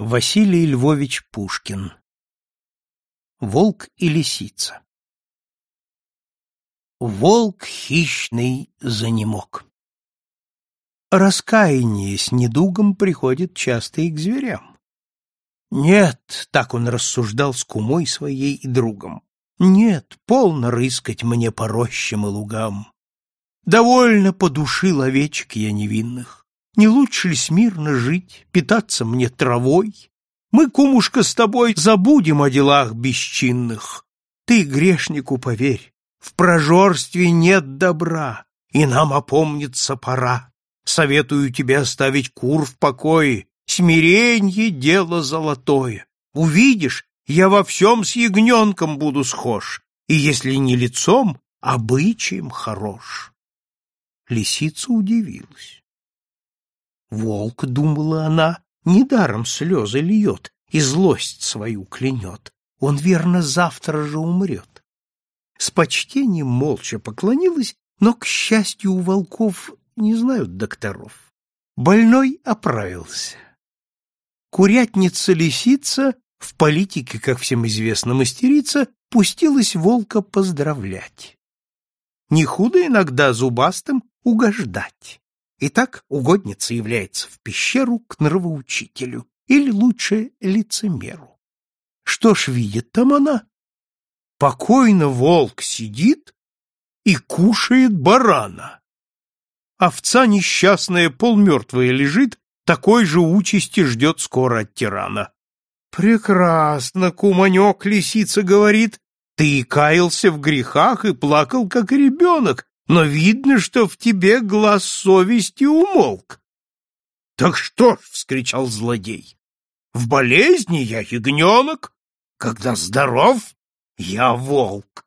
Василий Львович Пушкин Волк и лисица Волк хищный занемок Раскаяние с недугом приходит часто и к зверям. Нет, так он рассуждал с кумой своей и другом. Нет, полно рыскать мне по рощам и лугам. Довольно подушил овечек я невинных. Не лучше ли смирно жить, питаться мне травой? Мы, кумушка, с тобой забудем о делах бесчинных. Ты, грешнику, поверь, в прожорстве нет добра, и нам опомниться пора. Советую тебе оставить кур в покое, смиренье — дело золотое. Увидишь, я во всем с ягненком буду схож, и если не лицом, обычаем хорош. Лисица удивилась. Волк, думала она, недаром слезы льет и злость свою клянет. Он, верно, завтра же умрет. С почтением молча поклонилась, но, к счастью, у волков не знают докторов. Больной оправился. Курятница-лисица, в политике, как всем известно, мастерица, пустилась волка поздравлять. Не худо иногда зубастым угождать. Итак, угодница является в пещеру к нравоучителю, или лучше лицемеру. Что ж видит там она? Покойно волк сидит и кушает барана. Овца несчастная полмертвая лежит, такой же участи ждет скоро от тирана. «Прекрасно, куманек, — лисица говорит, — ты каялся в грехах и плакал, как ребенок, но видно, что в тебе глаз совести умолк. — Так что ж, — вскричал злодей, — в болезни я ягненок, когда здоров, я волк.